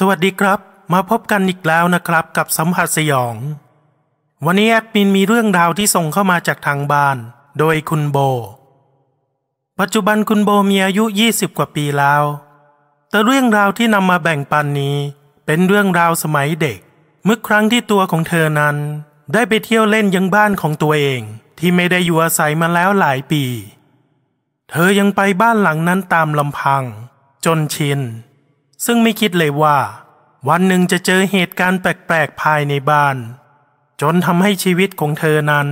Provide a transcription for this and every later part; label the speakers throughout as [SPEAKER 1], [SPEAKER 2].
[SPEAKER 1] สวัสดีครับ มาพบกันอีกแล้วนะครับกับสัมผัสสยอง วันนี้แอดมินมีเรื่องราวที่ส่งเข้ามาจากทางบ้าน โดยคุณโบ ปัจจุบันคุณโบมีอายุ 20 กว่าปีแล้ว แต่เรื่องราวที่นำมาแบ่งปันนี้ เป็นเรื่องราวสมัยเด็ก เมื่อครั้งที่ตัวของเธอนั้น ได้ไปเที่ยวเล่นยังบ้านของตัวเอง ที่ไม่ได้อยู่อาศัยมาแล้วหลายปี เธอยังไปบ้านหลังนั้นตามลำพัง จนชิน ซึ่งไม่คิดเลยว่า วันหนึ่งจะเจอเหตุการณ์แปลกๆภายในบ้าน จนทำให้ชีวิตของเธอนั้น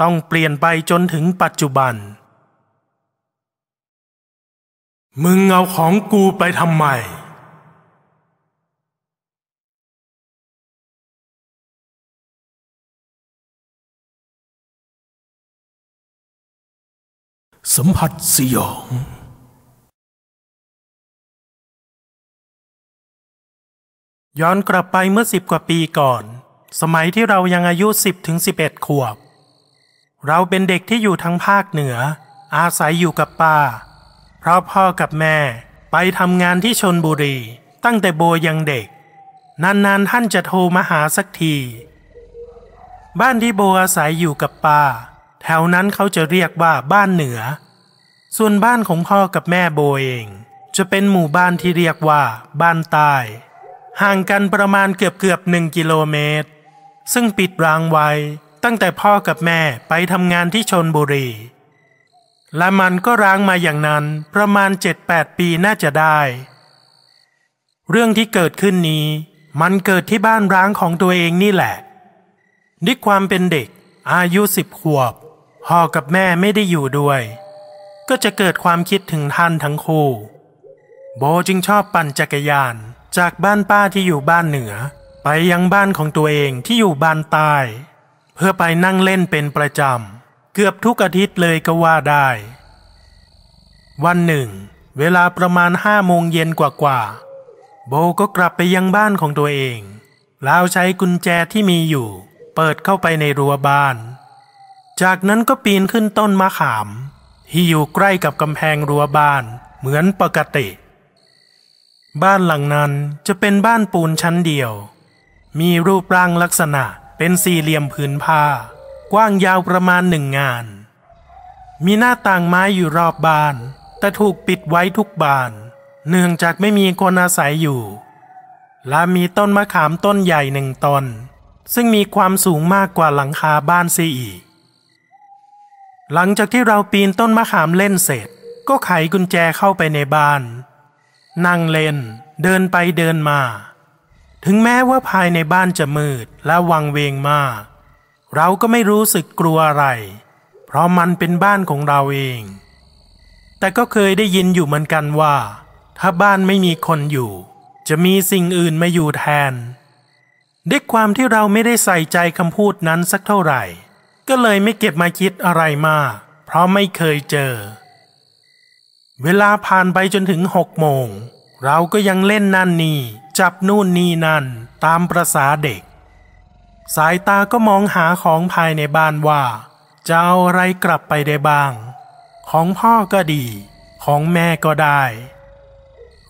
[SPEAKER 1] ต้องเปลี่ยนไปจนถึงปัจจุบัน มึงเอาของกูไปทำไมสัมผัสสยอง ย้อนกลับไปเมื่อสิบกว่าปีก่อน สมัยที่เรายังอายุสิบถึงสิบเอ็ดขวบ เราเป็นเด็กที่อยู่ทั้งภาคเหนือ อาศัยอยู่กับป้า เพราะพ่อกับแม่ไปทำงานที่ชนบุรี ตั้งแต่โบยังเด็ก นานๆท่านจะโทรมาหาสักที บ้านที่โบอาศัยอยู่กับป้า แถวนั้นเขาจะเรียกว่าบ้านเหนือ ส่วนบ้านของพ่อกับแม่โบเอง จะเป็นหมู่บ้านที่เรียกว่าบ้านใต้ ห่างกันประมาณเกือบเกือบหนึ่งกิโลเมตร ซึ่งปิดร้างไว้ตั้งแต่พ่อกับแม่ไปทำงานที่ชนบุรี และมันก็ร้างมาอย่างนั้นประมาณ 7-8 ปีน่าจะได้ เรื่องที่เกิดขึ้นนี้ มันเกิดที่บ้านร้างของตัวเองนี่แหละด้วยความเป็นเด็ก อายุสิบขวบพ่อกับแม่ไม่ได้อยู่ด้วย ก็จะเกิดความคิดถึงท่านทั้งคู่ โบจึงชอบปั่นจักรยาน จากบ้านป้าที่อยู่บ้านเหนือ ไปยังบ้านของตัวเองที่อยู่บ้านใต้เพื่อไปนั่งเล่นเป็นประจำ เกือบทุกอาทิตย์เลยก็ว่าได้ วันหนึ่ง เวลาประมาณห้าโมงเย็นกว่าๆโบก็กลับไปยังบ้านของตัวเองแล้วใช้กุญแจที่มีอยู่ เปิดเข้าไปในรั้วบ้าน จากนั้นก็ปีนขึ้นต้นมะขาม ที่อยู่ใกล้กับกำแพงรั้วบ้านเหมือนปกติ บ้านหลังนั้นจะเป็นบ้านปูนชั้นเดียว มีรูปร่างลักษณะเป็นสี่เหลี่ยมผืนผ้า กว้างยาวประมาณหนึ่งงาน มีหน้าต่างไม้อยู่รอบบ้าน แต่ถูกปิดไว้ทุกบาน เนื่องจากไม่มีคนอาศัยอยู่ และมีต้นมะขามต้นใหญ่หนึ่งต้น ซึ่งมีความสูงมากกว่าหลังคาบ้านเสียอีก หลังจากที่เราปีนต้นมะขามเล่นเสร็จ ก็ไขกุญแจเข้าไปในบ้าน นั่งเล่น เดินไปเดินมา ถึงแม้ว่าภายในบ้านจะมืดและวังเวงมาก เราก็ไม่รู้สึกกลัวอะไร เพราะมันเป็นบ้านของเราเอง แต่ก็เคยได้ยินอยู่เหมือนกันว่า ถ้าบ้านไม่มีคนอยู่ จะมีสิ่งอื่นมาอยู่แทนด้วยความที่เราไม่ได้ใส่ใจคำพูดนั้นสักเท่าไหร่ ก็เลยไม่เก็บมาคิดอะไรมาก เพราะไม่เคยเจอ เวลาผ่านไปจนถึงหกโมง เราก็ยังเล่นนั่นนี่ จับนู่นนี่นั่น ตามประษาเด็ก สายตาก็มองหาของภายในบ้านว่า จะเอาอะไรกลับไปได้บ้าง ของพ่อก็ดี ของแม่ก็ได้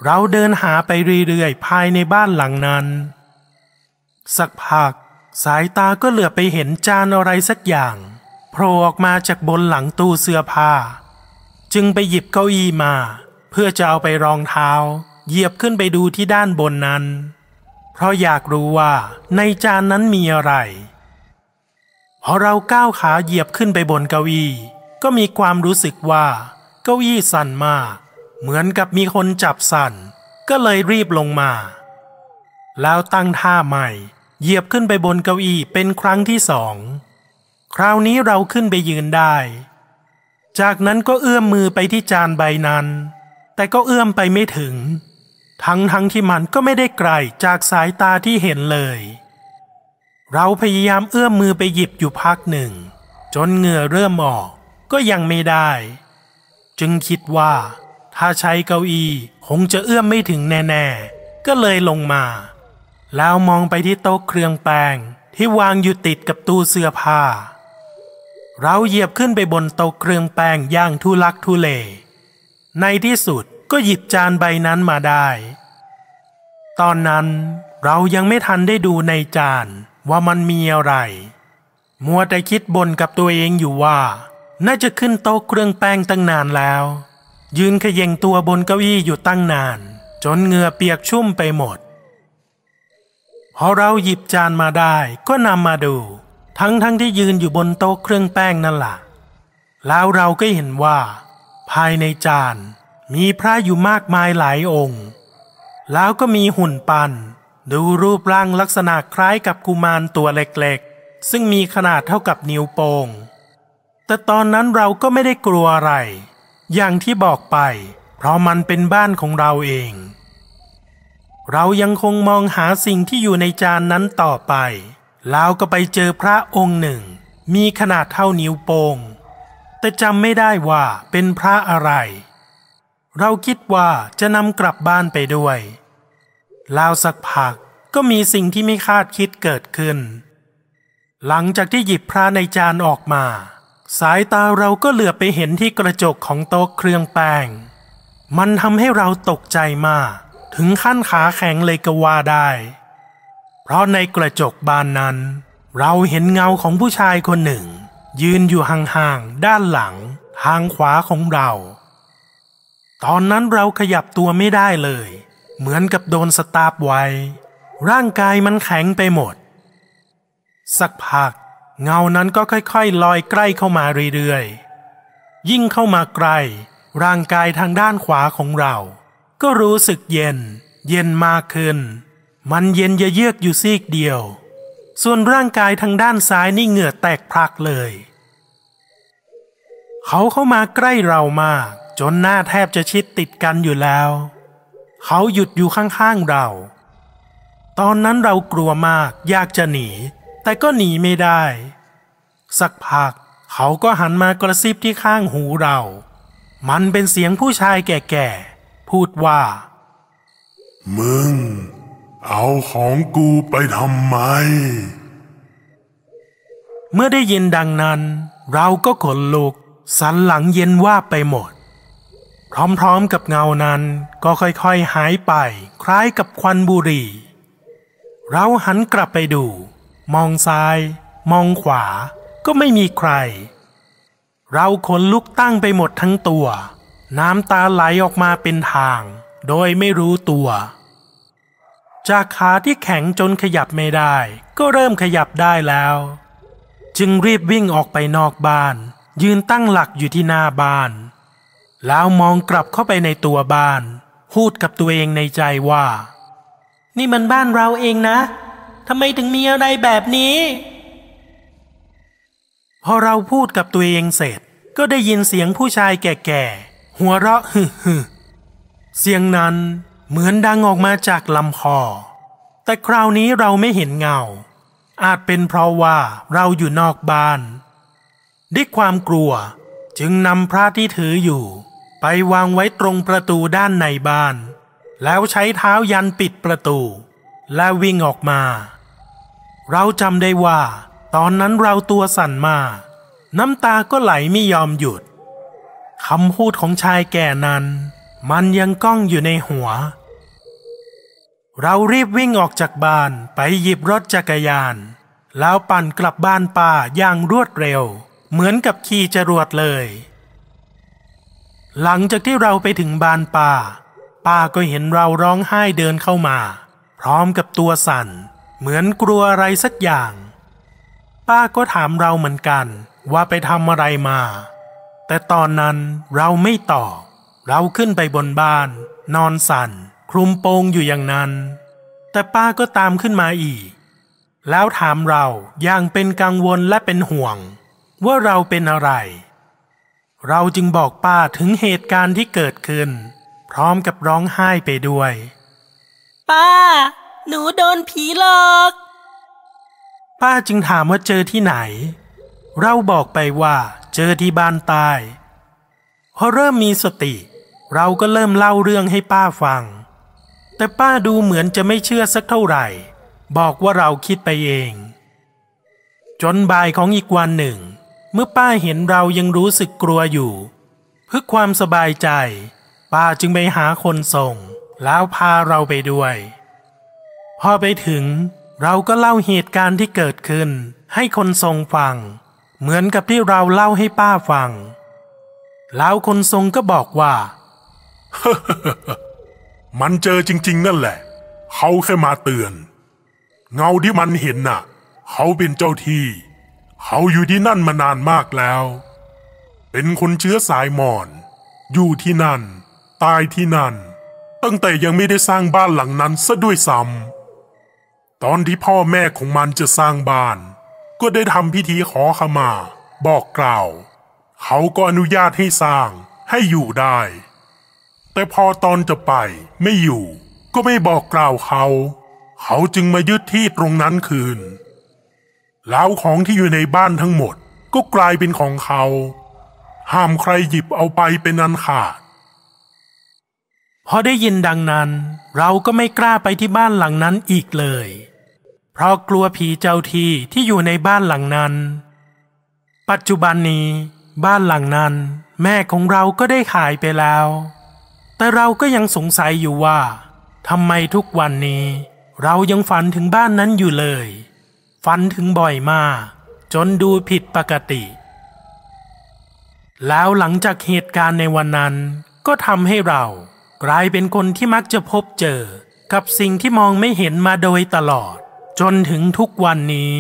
[SPEAKER 1] เราเดินหาไปเรื่อยๆภายในบ้านหลังนั้น สักพักสายตาก็เหลือไปเห็นจานอะไรสักอย่างโผล่ออกมาจากบนหลังตู้เสื้อผ้า จึงไปหยิบเก้าอี้มา เพื่อจะเอาไปรองเท้า เหยียบขึ้นไปดูที่ด้านบนนั้น เพราะอยากรู้ว่าในจานนั้นมีอะไร พอเราก้าวขาเหยียบขึ้นไปบนเก้าอี้ก็มีความรู้สึกว่าเก้าอี้สั่นมาก เหมือนกับมีคนจับสั่น ก็เลยรีบลงมา แล้วตั้งท่าใหม่ เหยียบขึ้นไปบนเก้าอี้เป็นครั้งที่สอง คราวนี้เราขึ้นไปยืนได้ จากนั้นก็เอื้อมมือไปที่จานใบนั้น แต่ก็เอื้อมไปไม่ถึง ทั้งทั้งที่มันก็ไม่ได้ไกลจากสายตาที่เห็นเลย เราพยายามเอื้อมมือไปหยิบอยู่พักหนึ่ง จนเหงื่อเริ่มออกก็ยังไม่ได้ จึงคิดว่า ถ้าใช้เก้าอี้คงจะเอื้อมไม่ถึงแน่ๆ ก็เลยลงมา แล้วมองไปที่โต๊ะเครื่องแป้งที่วางอยู่ติดกับตู้เสื้อผ้า เราเหยียบขึ้นไปบนโต๊ะเครื่องแป้งย่างทุลักทุเล ในที่สุดก็หยิบจานใบนั้นมาได้ ตอนนั้นเรายังไม่ทันได้ดูในจานว่ามันมีอะไร มัวแต่คิดบนกับตัวเองอยู่ว่า น่าจะขึ้นโต๊ะเครื่องแป้งตั้งนานแล้ว ยืนขย่งตัวบนเก้าอี้อยู่ตั้งนาน จนเหงื่อเปียกชุ่มไปหมดพอเราหยิบจานมาได้ก็นำมาดู ทั้งทั้งที่ยืนอยู่บนโต๊ะเครื่องแป้งนั่นแหละแล้วเราก็เห็นว่า ภายในจานมีพระอยู่มากมายหลายองค์ แล้วก็มีหุ่นปันดูรูปร่างลักษณะคล้ายกับกุมารตัวเล็กๆ ซึ่งมีขนาดเท่ากับนิ้วโปงแต่ตอนนั้นเราก็ไม่ได้กลัวอะไร อย่างที่บอกไป เพราะมันเป็นบ้านของเราเอง เรายังคงมองหาสิ่งที่อยู่ในจานนั้นต่อไป แล้วก็ไปเจอพระองค์หนึ่ง มีขนาดเท่านิ้วโปงแต่จำไม่ได้ว่าเป็นพระอะไร เราคิดว่าจะนำกลับบ้านไปด้วยแล้วสักพักก็มีสิ่งที่ไม่คาดคิดเกิดขึ้น หลังจากที่หยิบพระในจานออกมา สายตาเราก็เหลือไปเห็นที่กระจกของโต๊ะเครื่องแป้ง มันทำให้เราตกใจมาก ถึงขั้นขาแข็งเลยก็ว่าได้ เพราะในกระจกบานนั้น เราเห็นเงาของผู้ชายคนหนึ่ง ยืนอยู่ห่างๆด้านหลัง ทางขวาของเรา ตอนนั้นเราขยับตัวไม่ได้เลย เหมือนกับโดนสตาร์ฟไว้ ร่างกายมันแข็งไปหมด สักพัก เงานั้นก็ค่อยๆ ลอยใกล้เข้ามาเรื่อยๆ ยิ่งเข้ามาใกล้ร่างกายทางด้านขวาของเรา ก็รู้สึกเย็น เย็นมากขึ้น มันเย็นเยือกอยู่ซีกเดียว ส่วนร่างกายทางด้านซ้ายนี่เหงื่อแตกพรักเลย เขาเข้ามาใกล้เรามาก จนหน้าแทบจะชิดติดกันอยู่แล้ว เขาหยุดอยู่ข้างๆเรา ตอนนั้นเรากลัวมากอยากจะหนี แต่ก็หนีไม่ได้ สักพักเขาก็หันมากระซิบที่ข้างหูเรา มันเป็นเสียงผู้ชายแก่ๆ พูดว่า
[SPEAKER 2] มึง เอาของกูไปทำไม
[SPEAKER 1] เมื่อได้ยินดังนั้น เราก็ขนลุก สันหลังเย็นว่าไปหมด พร้อมๆกับเงานั้นก็ค่อยๆหายไป คล้ายกับควันบุหรี่ เราหันกลับไปดู มองซ้าย มองขวา ก็ไม่มีใคร เราขนลุกตั้งไปหมดทั้งตัว น้ำตาไหลออกมาเป็นทาง โดยไม่รู้ตัว จากขาที่แข็งจนขยับไม่ได้ ก็เริ่มขยับได้แล้ว จึงรีบวิ่งออกไปนอกบ้าน ยืนตั้งหลักอยู่ที่หน้าบ้าน แล้วมองกลับเข้าไปในตัวบ้านพูดกับตัวเองในใจว่า นี่มันบ้านเราเองนะทำไมถึงมีอะไรแบบนี้ พอเราพูดกับตัวเองเสร็จ ก็ได้ยินเสียงผู้ชายแก่ๆหัวเราะฮึฮึเสียงนั้น เหมือนดังออกมาจากลำคอ แต่คราวนี้เราไม่เห็นเงา อาจเป็นเพราะว่าเราอยู่นอกบ้าน ด้วยความกลัวจึงนำพระที่ถืออยู่ ไปวางไว้ตรงประตูด้านในบ้าน แล้วใช้เท้ายันปิดประตู และวิ่งออกมา เราจำได้ว่า ตอนนั้นเราตัวสั่นมากน้ำตาก็ไหลไม่ยอมหยุดคำพูดของชายแก่นั้น มันยังก้องอยู่ในหัว เรารีบวิ่งออกจากบ้านไปหยิบรถจักรยาน แล้วปั่นกลับบ้านป่าอย่างรวดเร็ว เหมือนกับขี่จรวดเลย หลังจากที่เราไปถึงบ้านป้าป้าก็เห็นเราร้องไห้เดินเข้ามา พร้อมกับตัวสั่น เหมือนกลัวอะไรสักอย่าง ป้าก็ถามเราเหมือนกันว่าไปทำอะไรมา แต่ตอนนั้นเราไม่ตอบเราขึ้นไปบนบ้าน นอนสั่น คลุมโปงอยู่อย่างนั้น แต่ป้าก็ตามขึ้นมาอีก แล้วถามเราอย่างเป็นกังวลและเป็นห่วง ว่าเราเป็นอะไร เราจึงบอกป้าถึงเหตุการณ์ที่เกิดขึ้น พร้อมกับร้องไห้ไปด้วย
[SPEAKER 3] ป้า หนูโดนผีหลอก
[SPEAKER 1] ป้าจึงถามว่าเจอที่ไหน เราบอกไปว่าเจอที่บ้านใต้พอเริ่มมีสติ เราก็เริ่มเล่าเรื่องให้ป้าฟัง แต่ป้าดูเหมือนจะไม่เชื่อสักเท่าไหร่ บอกว่าเราคิดไปเอง จนบ่ายของอีกวันหนึ่ง เมื่อป้าเห็นเรายังรู้สึกกลัวอยู่ เพื่อความสบายใจ ป้าจึงไปหาคนส่ง แล้วพาเราไปด้วย พอไปถึงเราก็เล่าเหตุการณ์ที่เกิดขึ้น ให้คนทรงฟัง เหมือนกับที่เราเล่าให้ป้าฟัง แล้วคนทรงก็บอกว่า
[SPEAKER 2] มันเจอจริง ๆ นั่นแหละ เขาแค่มาเตือน เงาที่มันเห็นน่ะ เขาเป็นเจ้าที่ เขาอยู่ที่นั่นมานานมากแล้ว เป็นคนเชื้อสายมอญอยู่ที่นั่น ตายที่นั่น ตั้งแต่ยังไม่ได้สร้างบ้านหลังนั้นซะด้วยซ้ำตอนที่พ่อแม่ของมันจะสร้างบ้าน ก็ได้ทำพิธีขอขมา บอกกล่าว เขาก็อนุญาตให้สร้างให้อยู่ได้ แต่พอตอนจะไปไม่อยู่ ก็ไม่บอกกล่าวเขา เขาจึงมายึดที่ตรงนั้นคืนแล้วของที่อยู่ในบ้านทั้งหมดก็กลายเป็นของเขา ห้ามใครหยิบเอาไปเป็นอันขาด
[SPEAKER 1] พอได้ยินดังนั้น เราก็ไม่กล้าไปที่บ้านหลังนั้นอีกเลย เพราะกลัวผีเจ้าที่ที่อยู่ในบ้านหลังนั้น ปัจจุบันนี้ บ้านหลังนั้น แม่ของเราก็ได้ขายไปแล้ว แต่เราก็ยังสงสัยอยู่ว่าทำไมทุกวันนี้ เรายังฝันถึงบ้านนั้นอยู่เลย ฝันถึงบ่อยมาก จนดูผิดปกติ แล้วหลังจากเหตุการณ์ในวันนั้น ก็ทำให้เรากลายเป็นคนที่มักจะพบเจอ กับสิ่งที่มองไม่เห็นมาโดยตลอด จนถึงทุกวันนี้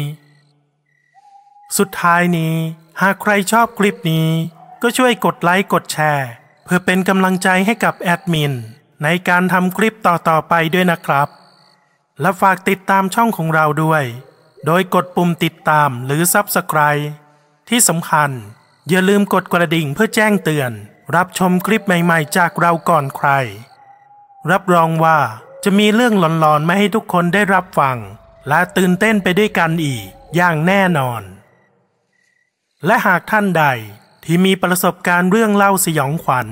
[SPEAKER 1] สุดท้ายนี้ หากใครชอบคลิปนี้ ก็ช่วยกดไลค์กดแชร์ เพื่อเป็นกำลังใจให้กับแอดมิน ในการทำคลิปต่อๆไปด้วยนะครับ และฝากติดตามช่องของเราด้วย โดยกดปุ่มติดตามหรือ Subscribe ที่สำคัญ อย่าลืมกดกระดิ่งเพื่อแจ้งเตือน รับชมคลิปใหม่ๆ จากเราก่อนใคร รับรองว่าจะมีเรื่องหลอนๆมาให้ทุกคนได้รับฟัง และตื่นเต้นไปด้วยกันอีกอย่างแน่นอน และหากท่านใด ที่มีประสบการณ์เรื่องเล่าสยองขวัญ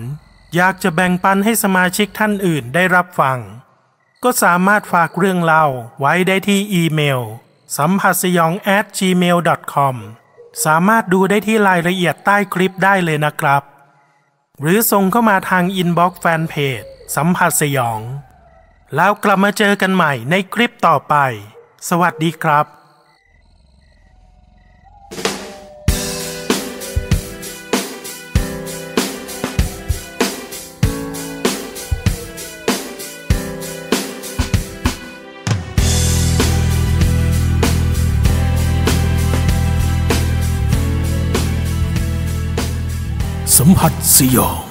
[SPEAKER 1] อยากจะแบ่งปันให้สมาชิกท่านอื่นได้รับฟัง ก็สามารถฝากเรื่องเล่าไว้ได้ที่อีเมล สัมผัสสยอง at gmail com สามารถดูได้ที่รายละเอียดใต้คลิปได้เลยนะครับ หรือส่งเข้ามาทางอินบ็อกซ์แฟนเพจสัมผัสสยอง แล้วกลับมาเจอกันใหม่ในคลิปต่อไป สวัสดีครับ สัมผัสสยอง